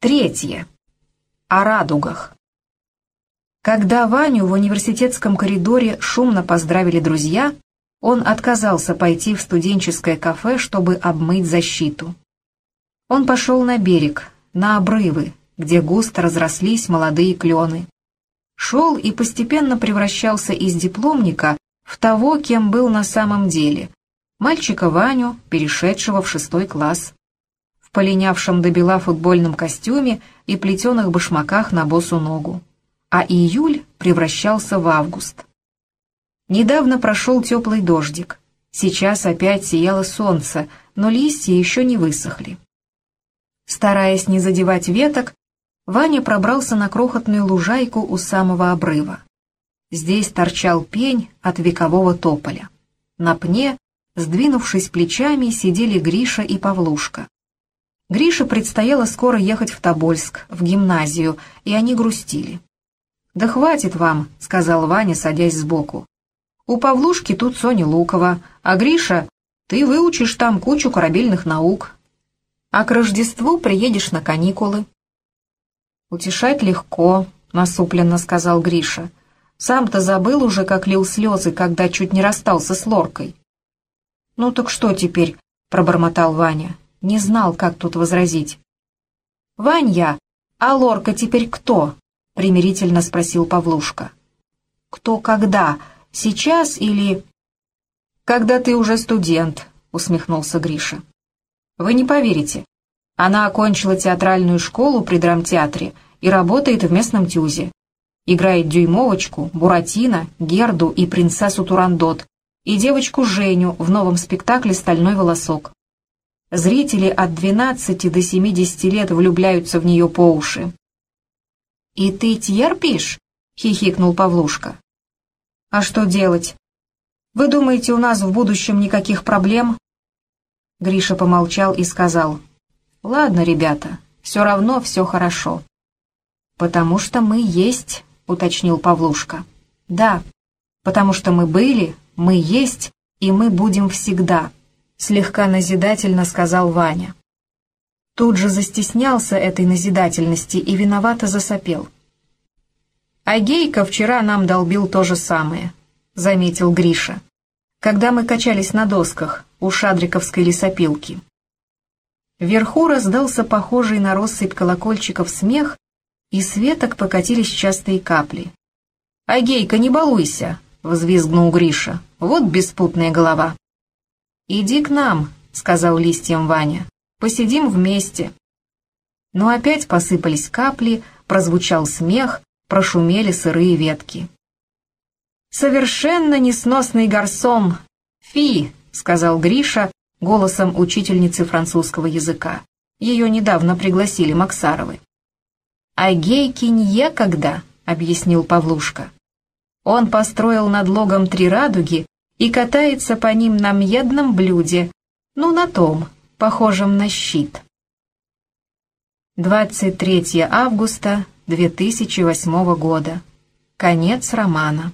Третье. О радугах. Когда Ваню в университетском коридоре шумно поздравили друзья, он отказался пойти в студенческое кафе, чтобы обмыть защиту. Он пошел на берег, на обрывы, где густо разрослись молодые клены. Шел и постепенно превращался из дипломника в того, кем был на самом деле, мальчика Ваню, перешедшего в шестой класс в полинявшем до бела футбольном костюме и плетеных башмаках на босу ногу. А июль превращался в август. Недавно прошел теплый дождик. Сейчас опять сияло солнце, но листья еще не высохли. Стараясь не задевать веток, Ваня пробрался на крохотную лужайку у самого обрыва. Здесь торчал пень от векового тополя. На пне, сдвинувшись плечами, сидели Гриша и Павлушка. Грише предстояло скоро ехать в Тобольск, в гимназию, и они грустили. «Да хватит вам», — сказал Ваня, садясь сбоку. «У Павлушки тут Соня Лукова, а Гриша, ты выучишь там кучу корабельных наук. А к Рождеству приедешь на каникулы». «Утешать легко», — насупленно сказал Гриша. «Сам-то забыл уже, как лил слезы, когда чуть не расстался с Лоркой». «Ну так что теперь?» — пробормотал Ваня не знал, как тут возразить. «Ванья, а Лорка теперь кто?» — примирительно спросил Павлушка. «Кто когда? Сейчас или...» «Когда ты уже студент», — усмехнулся Гриша. «Вы не поверите. Она окончила театральную школу при драмтеатре и работает в местном тюзе. Играет дюймовочку, Буратино, Герду и принцессу Турандот, и девочку Женю в новом спектакле «Стальной волосок». Зрители от 12 до 70 лет влюбляются в нее по уши. «И ты терпишь?» — хихикнул Павлушка. «А что делать? Вы думаете, у нас в будущем никаких проблем?» Гриша помолчал и сказал. «Ладно, ребята, все равно все хорошо». «Потому что мы есть», — уточнил Павлушка. «Да, потому что мы были, мы есть, и мы будем всегда» слегка назидательно сказал Ваня. Тут же застеснялся этой назидательности и виновато засопел. «А Гейка вчера нам долбил то же самое», — заметил Гриша, «когда мы качались на досках у шадриковской лесопилки». Вверху раздался похожий на россыпь колокольчиков смех, и светок покатились частые капли. «А Гейка, не балуйся!» — взвизгнул Гриша. «Вот беспутная голова!» «Иди к нам», — сказал листьям Ваня. «Посидим вместе». Но опять посыпались капли, прозвучал смех, прошумели сырые ветки. «Совершенно несносный гарсом! Фи!» — сказал Гриша голосом учительницы французского языка. Ее недавно пригласили Максаровы. «А гейки некогда», — объяснил Павлушка. Он построил над логом три радуги и катается по ним на медном блюде, ну на том, похожем на щит. 23 августа 2008 года. Конец романа.